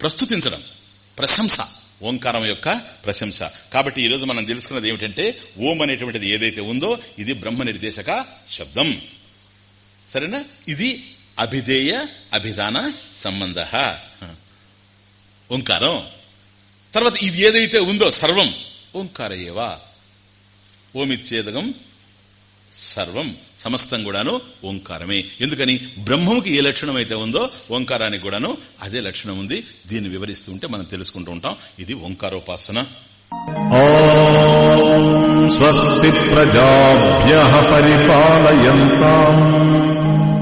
ప్రస్తుతించడం. ప్రశంస. ఓంకారం యొక్క ప్రశంస. కాబట్టి ఈరోజు మనం తెలుసుకున్నది ఏమిటంటే ఓం అనేటువంటిది ఏదైతే ఉందో ఇది బ్రహ్మ నిర్దేశక శబ్దం. సరేనా? ఇది అభిధేయ అభిధాన సంబంధ. ఓంకారం. తర్వాత ఇది ఏదైతే ఉందో సర్వం. ఓంకార ఏవా సర్వం సమస్తం కూడాను ఓంకారమే. ఎందుకని? బ్రహ్మముకి ఏ లక్షణం అయితే ఉందో ఓంకారానికి కూడాను అదే లక్షణం ఉంది. దీన్ని వివరిస్తూ ఉంటే మనం తెలుసుకుంటూ ఉంటాం. ఇది ఓంకారోపాసన. స్వస్తి ప్రజాభ్య పరిపాలయంతా.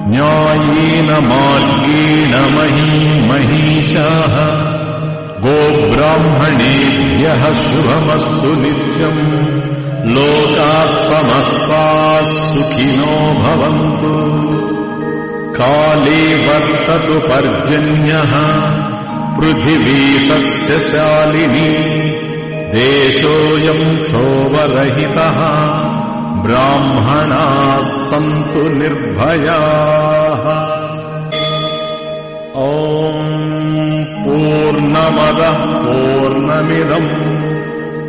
న్యాయేన మార్గేణ మహీ మహిషా గోబ్రాహ్మణేభ్య శుభమస్తు నిత్యం. लोकाः समस्ताः सुखिनो भवन्तु। काले वर्ततु पर्जन्यः पृथिवी तस्य शालिनी देशोऽयम् क्षोभरहितः ब्राह्मणाः सन्तु निर्भयाः। ॐ पूर्णमदः पूर्णमिदम्।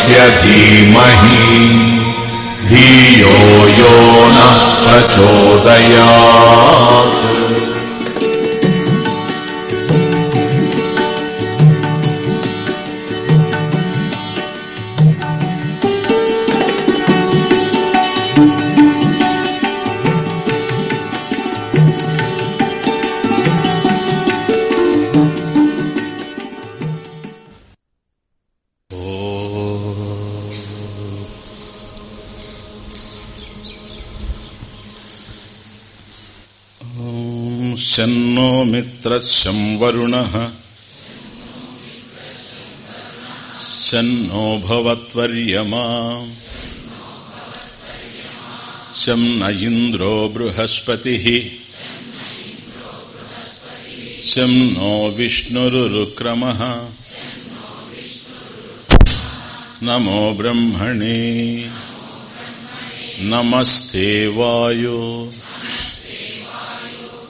देवस्य धीमहि धियो यो नः प्रचोदयात् शन्नो मित्रः शं वरुणः शन्नो भवत्वर्यमा। शं न इन्द्रो बृहस्पतिः। शं नो विष्णुरुक्रमः नमो ब्रह्मणे। नमस्ते वायो।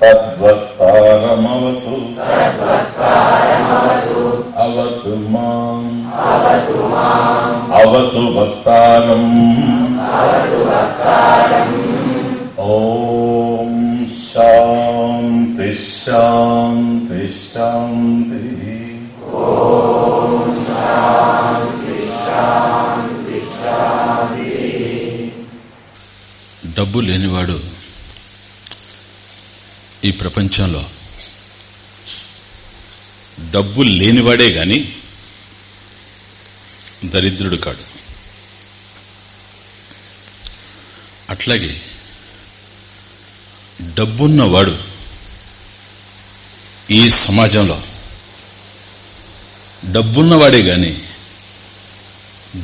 తద్వత్తారమవతు అవతు మాం. అవతు వక్తారం. ఓం శాంతి శాంతి శాంతి. డబ్బు లేనివాడు ఈ ప్రపంచంలో. డబ్బు లేనివాడే గాని దరిద్రుడు కాడు. అట్లాగే డబ్బున్నవాడు ఈ సమాజంలో డబ్బున్నవాడే గాని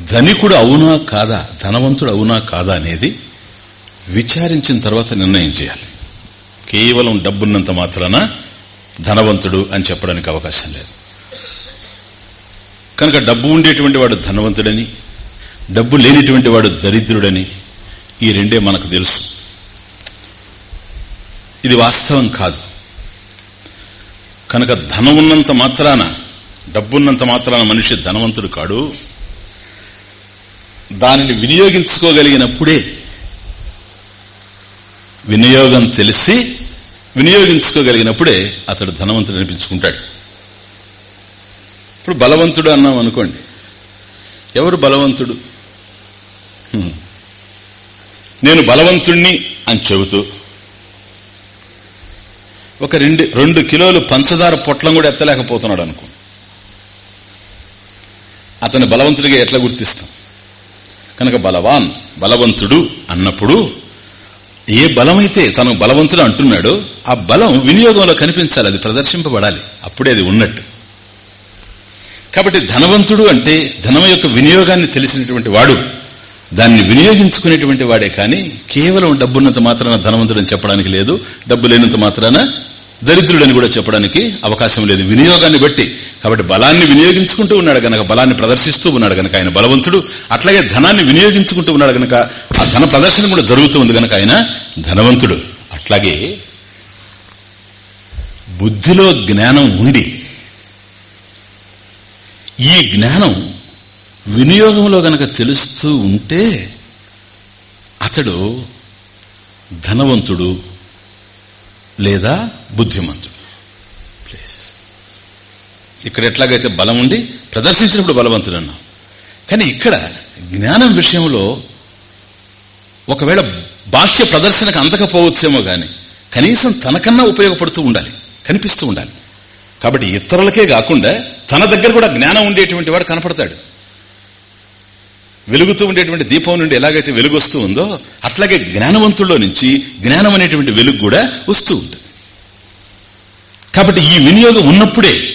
ధనికుడు అవునా కాదా ధనవంతుడు అవునా కాదా అనేది విచారించిన తర్వాత నిర్ణయం చేయాలి. కేవలం డబ్బున్నంత మాత్రాన ధనవంతుడు అని చెప్పడానికి అవకాశం లేదు. కనుక డబ్బు ఉండేటువంటి వాడు ధనవంతుడని డబ్బు లేనిటువంటి వాడు దరిద్రుడని ఈ రెండే మనకు తెలుసు. ఇది వాస్తవం కాదు. కనుక ధనం ఉన్నంత మాత్రాన డబ్బున్నంత మాత్రాన మనిషి ధనవంతుడు కాడు. దానిని వినియోగించుకోగలిగినప్పుడే వినియోగం తెలిసి వినియోగించుకోగలిగినప్పుడే అతడు ధనవంతుడు అనిపించుకుంటాడు. ఇప్పుడు బలవంతుడు అన్నాం అనుకోండి. ఎవరు బలవంతుడు? హ్మ్. నేను బలవంతుణ్ణి అని చెబుతూ ఒక రెండు రెండు కిలోలు పంచదార పొట్లం కూడా ఎత్తలేకపోతున్నాడు అనుకో. అతని బలవంతుడిగా ఎట్లా గుర్తిస్తాం? కనుక బలవాన్ బలవంతుడు అన్నప్పుడు ఏ బలమైతే తను బలవంతుడు అంటున్నాడో ఆ బలం వినియోగంలో కనిపించాలి అది ప్రదర్శింపబడాలి. అప్పుడే అది ఉన్నట్టు. కాబట్టి ధనవంతుడు అంటే ధనం యొక్క వినియోగాన్ని తెలిసినటువంటి వాడు. దాన్ని వినియోగించుకునేటువంటి వాడే కానీ కేవలం డబ్బున్నంత మాత్రాన ధనవంతుడని చెప్పడానికి లేదు. డబ్బు లేనంత మాత్రాన దరిద్రుడని కూడా చెప్పడానికి అవకాశం లేదు. వినియోగాన్ని బట్టి. కాబట్టి బలాన్ని వినియోగించుకుంటూ ఉన్నాడు గనక బలాన్ని ప్రదర్శిస్తూ ఉన్నాడు గనక ఆయన బలవంతుడు. అట్లాగే ధనాన్ని వినియోగించుకుంటూ ఉన్నాడు గనక ఆ ధన ప్రదర్శన కూడా జరుగుతూ ఉంది గనక ఆయన ధనవంతుడు. అట్లాగే బుద్ధిలో జ్ఞానం ఉండి ఈ జ్ఞానం వినియోగంలో గనక తెలుస్తూ ఉంటే అతడు ధనవంతుడు లేదా బుద్ధిమంతుడు. ప్లీజ్. ఇక్కడ ఎట్లాగైతే బలం ఉండి ప్రదర్శించినప్పుడు బలవంతుడు అన్నాం కానీ ఇక్కడ జ్ఞానం విషయంలో ఒకవేళ బాహ్య ప్రదర్శనకు అందకపోవచ్చేమో గాని కనీసం తనకన్నా ఉపయోగపడుతూ ఉండాలి కనిపిస్తూ ఉండాలి. కాబట్టి ఇతరులకే కాకుండా తన దగ్గర కూడా జ్ఞానం ఉండేటువంటి వాడు కనపడతాడు. వెలుగుతూ ఉండేటువంటి దీపం నుండి ఎలాగైతే వెలుగు వస్తూ ఉందో అట్లాగే జ్ఞానవంతుల్లో నుంచి జ్ఞానం అనేటువంటి వెలుగు కూడా వస్తూ ఉంది కాబట్టి ఈ వినియోగం ఉన్నప్పుడే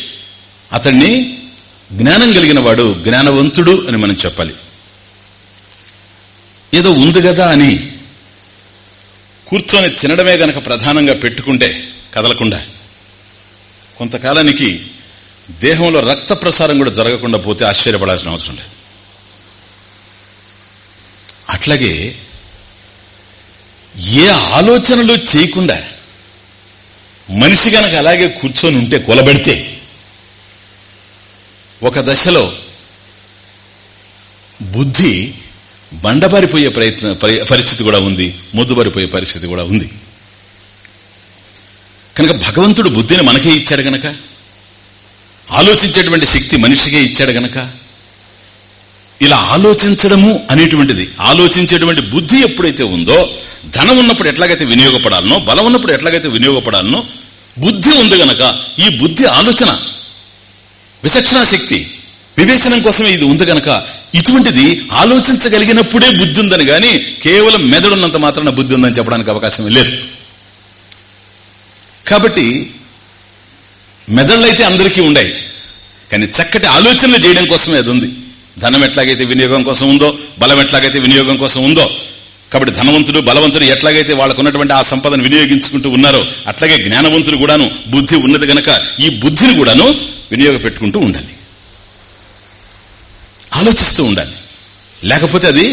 అతన్ని జ్ఞానం కలిగిన వాడు జ్ఞానవంతుడు అని మనం చెప్పాలి. ఏదో ఉంది కదా అని కూర్చొని తినడమే గనక ప్రధానంగా పెట్టుకుంటే కదలకుండా. కొంతకాలానికి దేహంలో రక్త ప్రసారం కూడా జరగకుండా పోతే ఆశ్చర్యపడాల్సిన అవసరం లేదు. అట్లాగే ఏ ఆలోచనలు చేయకుండా మనిషి గనక అలాగే కూర్చొని ఉంటే కొలబెడితే ఒక దశలో బుద్ధి బండబారిపోయే ప్రయత్న పరిస్థితి కూడా ఉంది మొద్దుబారిపోయే పరిస్థితి కూడా ఉంది. కనుక భగవంతుడు బుద్ధిని మనకే ఇచ్చాడు గనక ఆలోచించేటువంటి శక్తి మనిషికే ఇచ్చాడు గనక ఇలా ఆలోచించడము అనేటువంటిది. ఆలోచించేటువంటి బుద్ధి ఎప్పుడైతే ఉందో ధనం ఉన్నప్పుడు ఎట్లాగైతే వినియోగపడాలనో బలం ఉన్నప్పుడు ఎట్లాగైతే వినియోగపడాలనో బుద్ధి ఉంది గనక ఈ బుద్ధి ఆలోచన విచక్షణ శక్తి వివేచనం కోసమే ఇది ఉంది గనక ఇటువంటిది ఆలోచించగలిగినప్పుడే బుద్ధి ఉందని గాని కేవలం మెదడున్నంత మాత్రాన బుద్ధి ఉందని చెప్పడానికి అవకాశం లేదు. కాబట్టి మెదళ్ళైతే అందరికీ ఉన్నాయి కానీ చక్కటి ఆలోచనలు చేయడం కోసమే అది ఉంది. ధనం ఎట్లాగైతే వినియోగం కోసం ఉందో బలం ఎట్లాగైతే వినియోగం కోసం ఉందో కాబట్టి ధనవంతుడు బలవంతుడు ఎట్లాగైతే వాళ్ళకు ఉన్నటువంటి ఆ సంపదను వినియోగించుకుంటూ ఉన్నారో అట్లాగే జ్ఞానవంతుడు కూడాను బుద్ధి ఉన్నది గనక ఈ బుద్ధిని కూడాను వినియోగ పెట్టుకుంటూ ఉండాలి ఆలోచిస్తూ ఉండాలి లేకపోతే అది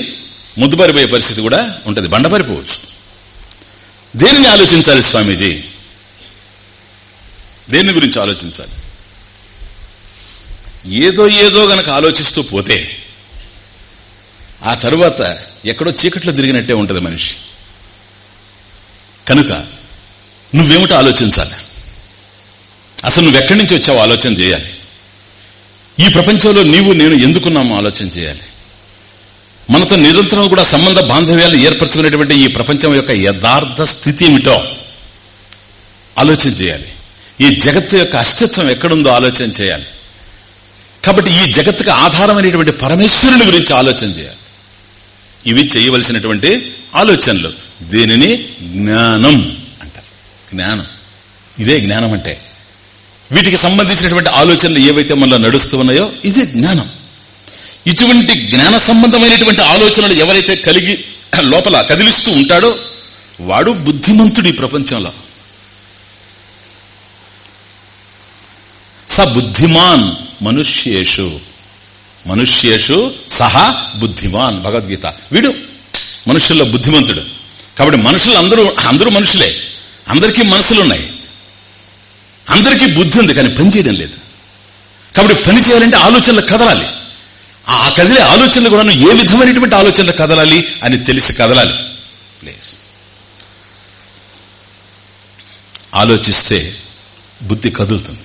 ముద్దుబారిపోయే పరిస్థితి కూడా ఉంటుంది బండబారిపోవచ్చు. దేనిని ఆలోచించాలి స్వామీజీ? దేని గురించి ఆలోచించాలి? ఏదో ఏదో గనక ఆలోచిస్తూ పోతే ఆ తరువాత ఎక్కడో చీకట్లో తిరిగినట్టే ఉంటుంది మనిషి. కనుక నువ్వేమిటో ఆలోచించాలి. అసలు నువ్వు ఎక్కడి నుంచి వచ్చావు ఆలోచన చేయాలి. ఈ ప్రపంచంలో నీవు నేను ఎందుకున్నామో ఆలోచన చేయాలి. మనతో నిరంతరం కూడా సంబంధ బాంధవ్యాలు ఏర్పరచుకునేటువంటి ఈ ప్రపంచం యొక్క యథార్థ స్థితి ఏమిటో ఆలోచన చేయాలి. ఈ జగత్తు యొక్క అస్తిత్వం ఎక్కడుందో ఆలోచన చేయాలి. కాబట్టి ఈ జగత్తుకు ఆధారమైనటువంటి పరమేశ్వరుని గురించి ఆలోచన చేయాలి. ఇవి చేయవలసినటువంటి ఆలోచనలు. దీనిని? జ్ఞానం అంటారు. జ్ఞానం. ఇదే జ్ఞానం అంటే. వీటికి సంబంధించినటువంటి ఆలోచనలు ఏవైతే మనలో నడుస్తూ ఉన్నాయో ఇదే జ్ఞానం. ఇటువంటి జ్ఞాన సంబంధమైనటువంటి ఆలోచనలు ఎవరైతే కలిగి లోపల కదిలిస్తూ ఉంటాడో వాడు బుద్ధిమంతుడు ఈ ప్రపంచంలో. స బుద్ధిమాన్ మనుష్యేషు. మనుష్యేషు సహా బుద్ధిమాన్ భగవద్గీత. వీడు మనుషుల్లో బుద్ధిమంతుడు. కాబట్టి మనుషులు అందరూ అందరూ మనుషులే. అందరికీ మనసులున్నాయి. అందరికీ బుద్ధి ఉంది కానీ పని చేయడం లేదు. కాబట్టి పని చేయాలంటే ఆలోచనలు కదలాలి. ఆ కదిలే ఆలోచనలు కూడా ఏ విధమైనటువంటి ఆలోచనలు కదలాలి అని తెలిసి కదలాలి. ప్లీజ్. ఆలోచిస్తే బుద్ధి కదులుతుంది.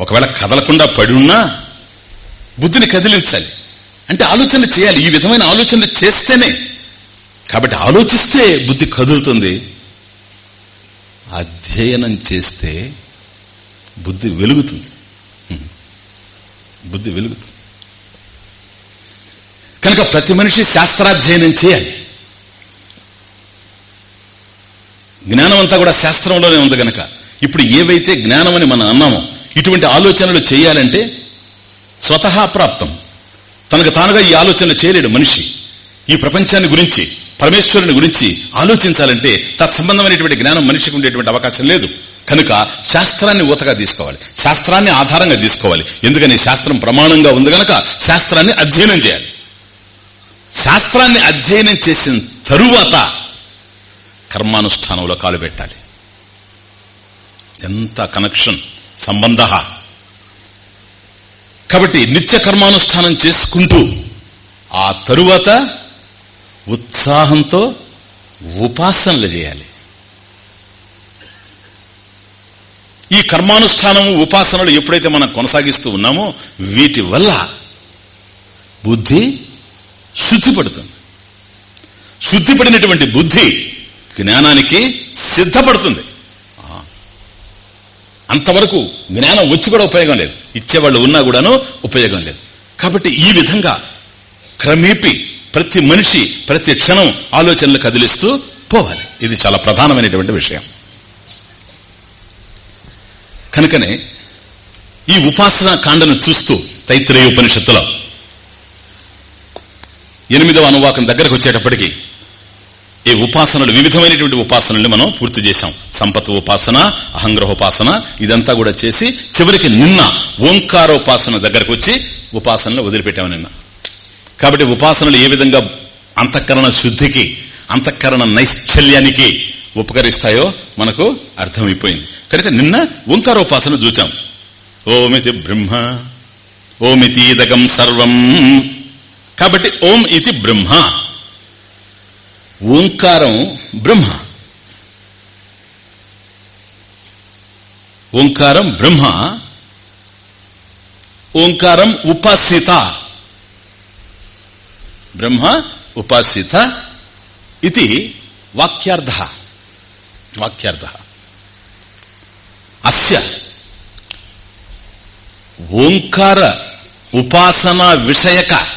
ఒకవేళ కదలకుండా పడి ఉన్నా బుద్ధిని కదిలించాలి. అంటే ఆలోచన చేయాలి. ఈ విధమైన ఆలోచనలు చేస్తేనే. కాబట్టి ఆలోచిస్తే బుద్ధి కదులుతుంది. అధ్యయనం చేస్తే బుద్ధి వెలుగుతుంది. బుద్ధి వెలుగుతుంది. కనుక ప్రతి మనిషి శాస్త్రాధ్యయనం చేయాలి. జ్ఞానం అంతా కూడా శాస్త్రంలోనే ఉంది గనక. ఇప్పుడు ఏవైతే జ్ఞానం అని మనం అన్నామో ఇటువంటి ఆలోచనలు చేయాలంటే స్వతహా ప్రాప్తం. తనకు తానుగా ఈ ఆలోచనలు చేయలేడు మనిషి. ఈ ప్రపంచాన్ని గురించి పరమేశ్వరుని గురించి ఆలోచించాలంటే తత్సంబంధమైనటువంటి జ్ఞానం మనిషికి ఉండేటువంటి అవకాశం లేదు. కనుక శాస్త్రాన్ని ఊతగా తీసుకోవాలి. శాస్త్రాన్ని ఆధారంగా తీసుకోవాలి. ఎందుకని? శాస్త్రం ప్రమాణంగా ఉంది గనక శాస్త్రాన్ని అధ్యయనం చేయాలి. శాస్త్రాన్ని అధ్యయనం చేసిన తరువాత కర్మానుష్ఠానంలో కాలు పెట్టాలి. ఎంత కనెక్షన్ సంబంధ. కాబట్టి నిత్య కర్మానుష్ఠానం చేసుకుంటూ ఆ తరువాత ఉత్సాహంతో ఉపాసనలు చేయాలి. ఈ కర్మానుష్ఠానము ఉపాసనలు ఎప్పుడైతే మనం కొనసాగిస్తూ ఉన్నామో వీటి వల్ల బుద్ధి శుద్ధిపడుతుంది. శుద్ధిపడినటువంటి బుద్ధి జ్ఞానానికి సిద్ధపడుతుంది. అంతవరకు జ్ఞానం వచ్చి కూడా ఉపయోగం లేదు. ఇచ్చేవాళ్ళు ఉన్నా కూడాను ఉపయోగం లేదు. కాబట్టి ఈ విధంగా క్రమేపి ప్రతి మనిషి ప్రతి క్షణం ఆలోచనలు కదిలిస్తూ పోవాలి. ఇది చాలా ప్రధానమైనటువంటి విషయం. కనుకనే ఈ ఉపాసనా కాండను చూస్తూ తైత్రేయ ఉపనిషత్తులో ఎనిమిదవ అనువాకం దగ్గరకు వచ్చేటప్పటికి ఈ ఉపాసనలు వివిధమైనటువంటి ఉపాసనల్ని మనం పూర్తి చేశాం. సంపత్ ఉపాసన అహంగ్రహోపాసన ఇదంతా కూడా చేసి చివరికి నిన్న ఓంకారోపాసన దగ్గరకు వచ్చి ఉపాసనలు వదిలిపెట్టాము నిన్న. కాబట్టి ఉపాసనలు ఏ విధంగా అంతఃకరణ శుద్ధికి అంతఃకరణ నైశ్చల్యానికి ఉపకరిస్తాయో మనకు అర్థమైపోయింది. కనుక నిన్న ఓంకారోపాసన చూచాం. ఓమితి బ్రహ్మ ఓమితీదకం సర్వం. కాబట్టి ఓం ఇది బ్రహ్మ. ఓంకారం బ్రహ్మ. ఓంకారం బ్రహ్మ. ఓంకారం ఉపాసిత. బ్రహ్మ ఉపాసిత ఇది వాక్యార్థ. వాక్యార్థ. అస్య. ఓంకార ఉపాసనా విషయక.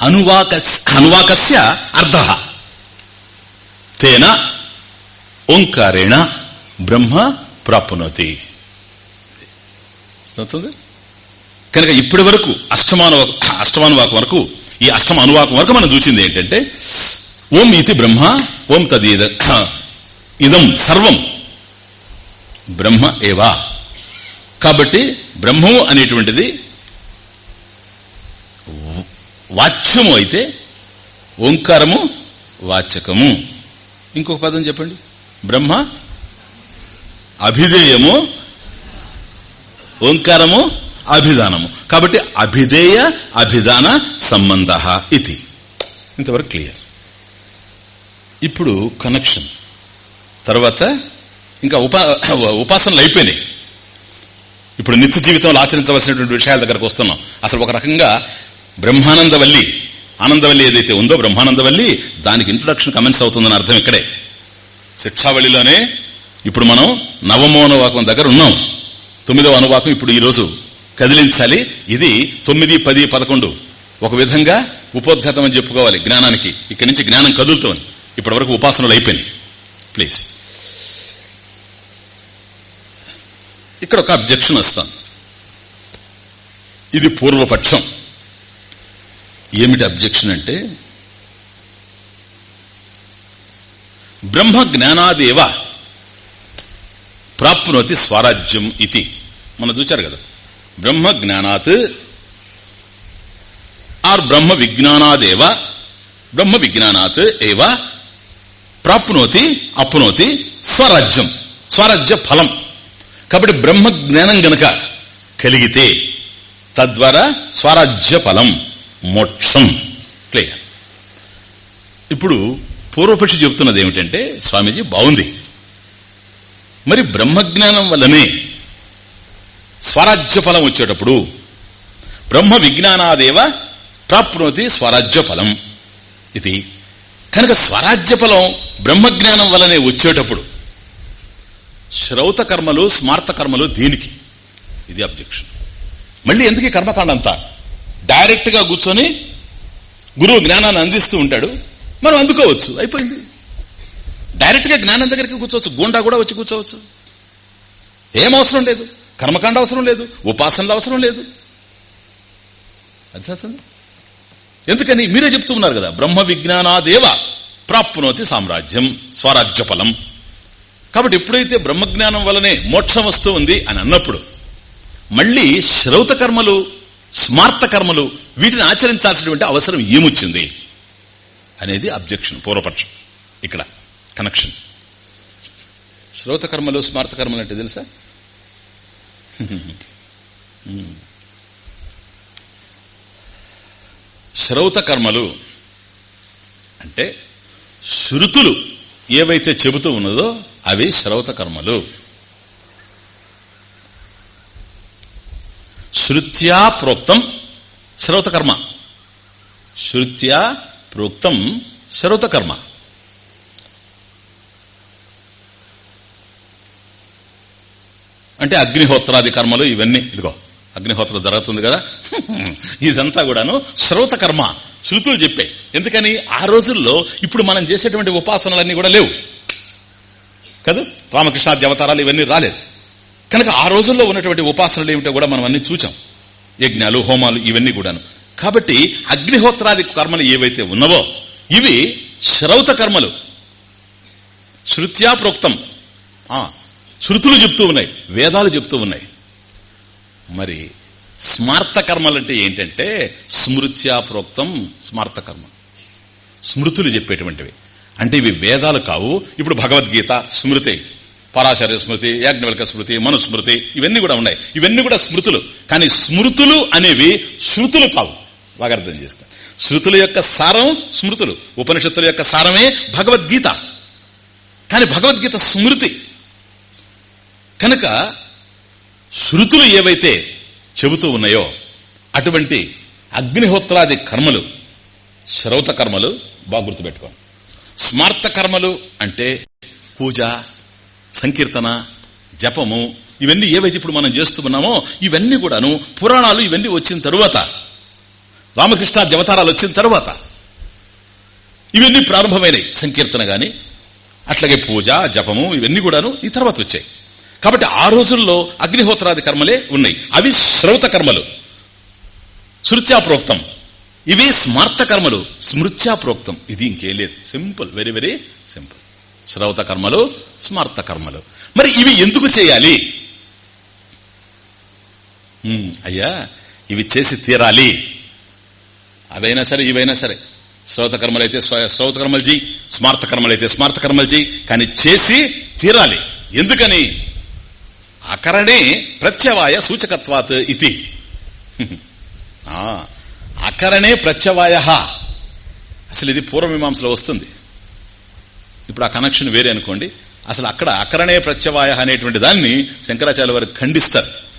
అనువాక అనువాకస్య అర్థ. తేన ఓంకారేణ బ్రహ్మ ప్రాప్నోతి. కనుక ఇప్పటి వరకు అష్టమానువాక అష్టమానువాకం వరకు ఈ అష్టమ అనువాకం వరకు మనం చూసింది ఏంటంటే ఓం ఇది బ్రహ్మ ఓం తదీద ఇదం సర్వం బ్రహ్మ ఏవా. కాబట్టి బ్రహ్మము అనేటువంటిది వాచ్యము అయితే ఓంకారము వాచకము. ఇంకొక పదం చెప్పండి. బ్రహ్మ అభిధేయము ఓంకారము అభిధానము. కాబట్టి అభిధేయ అభిధాన సంబంధ ఇది. ఇంతవరకు క్లియర్. ఇప్పుడు కనెక్షన్. తర్వాత ఇంకా ఉపా ఉపాసనలు అయిపోయినాయి. ఇప్పుడు నిత్య జీవితంలో ఆచరించవలసినటువంటి విషయాల దగ్గరకు వస్తున్నాం. అసలు ఒక రకంగా బ్రహ్మానందవల్లి. ఆనందవల్లి ఏదైతే ఉందో బ్రహ్మానందవల్లి దానికి ఇంట్రొడక్షన్ కమెంట్స్ అవుతుందని అర్థం ఇక్కడే. శిక్షావళిలోనే ఇప్పుడు మనం నవమో అనువాకం దగ్గర ఉన్నాం. తొమ్మిదవ అనువాకం ఇప్పుడు ఈ రోజు కదిలించాలి. ఇది తొమ్మిది పది పదకొండు. ఒక విధంగా ఉపోద్ఘాతం అని చెప్పుకోవాలి జ్ఞానానికి. ఇక్కడి నుంచి జ్ఞానం కదులుతోంది. ఇప్పటి వరకు ఉపాసనలు అయిపోయినాయి. ప్లీజ్ ఇక్కడ ఒక అబ్జెక్షన్ వస్తాను ఇది పూర్వపక్షం. ఏమిటి అబ్జెక్షన్ అంటే? బ్రహ్మ జ్ఞానాదేవ ప్రాప్నోతి స్వరాజ్యం ఇది. మనం చూచారు కదా. బ్రహ్మ జ్ఞానాత్ ఆర్ బ్రహ్మ విజ్ఞానాదేవ బ్రహ్మ విజ్ఞానాత్ ఏవ ప్రాప్నోతి అప్నోతి స్వరాజ్యం స్వరాజ్య ఫలం. కాబట్టి బ్రహ్మ జ్ఞానం గనక కలిగితే తద్వారా స్వరాజ్య ఫలం. మోక్షం. క్లియర్. ఇప్పుడు పూర్వపక్షి చెబుతున్నది ఏమిటంటే స్వామీజీ బాగుంది మరి బ్రహ్మజ్ఞానం వల్లనే స్వరాజ్య ఫలం వచ్చేటప్పుడు బ్రహ్మ విజ్ఞానాదేవ ప్రాప్నోతి స్వరాజ్య ఫలం ఇది. కనుక స్వరాజ్య ఫలం బ్రహ్మజ్ఞానం వల్లనే వచ్చేటప్పుడు శ్రౌత కర్మలు స్మార్త కర్మలు దీనికి. ఇది అబ్జెక్షన్. మళ్ళీ ఎందుకు కర్మకాండంతా? డైరెక్ట్గా కూర్చొని గురువు జ్ఞానాన్ని అందిస్తూ ఉంటాడు. మనం అందుకోవచ్చు. అయిపోయింది. డైరెక్ట్గా జ్ఞానం దగ్గరికి కూర్చోవచ్చు. గుండా కూడా వచ్చి కూర్చోవచ్చు. ఏం అవసరం లేదు. కర్మకాండ అవసరం లేదు. ఉపాసనలు అవసరం లేదు. అర్థమవుతుంది ఎందుకని? మీరే చెప్తూ ఉన్నారు కదా. బ్రహ్మ విజ్ఞానాదేవ ప్రాప్నోతి సామ్రాజ్యం స్వరాజ్య ఫలం కాబట్టి ఎప్పుడైతే బ్రహ్మజ్ఞానం వలనే మోక్షం వస్తూ ఉంది అని అన్నప్పుడు మళ్ళీ శ్రౌత కర్మలు స్మార్త కర్మలు వీటిని ఆచరించాల్సినటువంటి అవసరం ఏమొచ్చింది అనేది అబ్జెక్షన్ పూర్వపక్షం. ఇక్కడ కనెక్షన్. శ్రోత కర్మలు స్మార్త కర్మలు అంటే తెలుసా? శ్రౌత కర్మలు అంటే శృతులు ఏవైతే చెబుతూ ఉన్నదో అవి శ్రౌత కర్మలు శృత్యా ప్రోక్తం శ్రౌత కర్మ శృత్యా ప్రోక్తం శ్రౌత కర్మ అంటే అగ్నిహోత్రాది కర్మలు ఇవన్నీ ఇదిగో అగ్నిహోత్రం జరుగుతుంది కదా? ఇదంతా కూడాను శ్రౌత కర్మ శృతులు చెప్పాయి ఎందుకని? ఆ రోజుల్లో ఇప్పుడు మనం చేసేటువంటి ఉపాసనలన్నీ కూడా లేవు. కదా? రామకృష్ణాది అవతారాలు ఇవన్నీ రాలేదు. కనుక ఆ రోజుల్లో ఉన్నటువంటి ఉపాసనలు ఏమిటో కూడా మనం అన్ని చూచాం. యజ్ఞాలు హోమాలు ఇవన్నీ కూడాను. కాబట్టి అగ్నిహోత్రాది కర్మలు ఏవైతే ఉన్నవో ఇవి శ్రౌత కర్మలు. శృత్యా ప్రోక్తం శృతులు చెప్తూ ఉన్నాయి వేదాలు చెప్తూ ఉన్నాయి. మరి స్మార్త కర్మలంటే ఏంటంటే స్మృత్యా ప్రోక్తం స్మార్త కర్మ. స్మృతులు చెప్పేటువంటివి. అంటే ఇవి వేదాలు కావు ఇప్పుడు భగవద్గీత స్మృతే. పరాచార్య స్మృతి యాజ్ఞవల్క స్మృతి మనుస్మృతి ఇవన్నీ కూడా ఉన్నాయి. ఇవన్నీ కూడా స్మృతులు. కానీ స్మృతులు అనేవి శృతులు కావు. బాగా అర్థం చేసుకో. శృతుల యొక్క సారం స్మృతులు. ఉపనిషత్తుల యొక్క సారమే భగవద్గీత. కానీ భగవద్గీత స్మృతి. కనుక శృతులు ఏవైతే చెబుతూ ఉన్నాయో అటువంటి అగ్నిహోత్రాది కర్మలు శ్రౌత కర్మలు బాగా గుర్తుపెట్టుకోండి స్మార్త కర్మలు అంటే పూజ సంకీర్తన జపము ఇవన్నీ ఏవైతే ఇప్పుడు మనం చేస్తున్నామో ఇవన్నీ కూడాను పురాణాలు ఇవన్నీ వచ్చిన తరువాత రామకృష్ణ జవతారాలు వచ్చిన తరువాత ఇవన్నీ ప్రారంభమైనవి సంకీర్తన గాని అట్లాగే పూజ జపము ఇవన్నీ కూడాను ఈ తర్వాత వచ్చాయి. కాబట్టి ఆ రోజుల్లో అగ్నిహోత్రాది కర్మలే ఉన్నాయి. అవి శ్రౌత కర్మలు. శృత్యా ప్రోక్తం ఇవి స్మార్త కర్మలు. స్మృత్యా ప్రోక్తం ఇది ఇంకేం లేదు. సింపుల్. Very very simple. శ్రౌత కర్మలు స్మార్త కర్మలు. మరి ఇవి ఎందుకు చేయాలి? అయ్యా ఇవి చేసి తీరాలి. అవైనా సరే ఇవైనా సరే. శ్రౌత కర్మలు అయితే శ్రౌత కర్మలు చేయి స్మార్త కర్మలు అయితే స్మార్త కర్మలు చేయి కానీ చేసి తీరాలి. ఎందుకని? అకరణే ప్రత్యవాయ సూచకత్వాత్ ఇది ఆ, అకరణే ప్రత్యవాయ. అసలు ఇది పూర్వమీమాంసలో వస్తుంది. ఇప్పుడు ఆ కనెక్షన్ వేరే అనుకోండి. అసలు అక్కడ అకరణే ప్రత్యవాయ అనేటువంటి దాన్ని శంకరాచార్య వారు ఖండిస్తారు.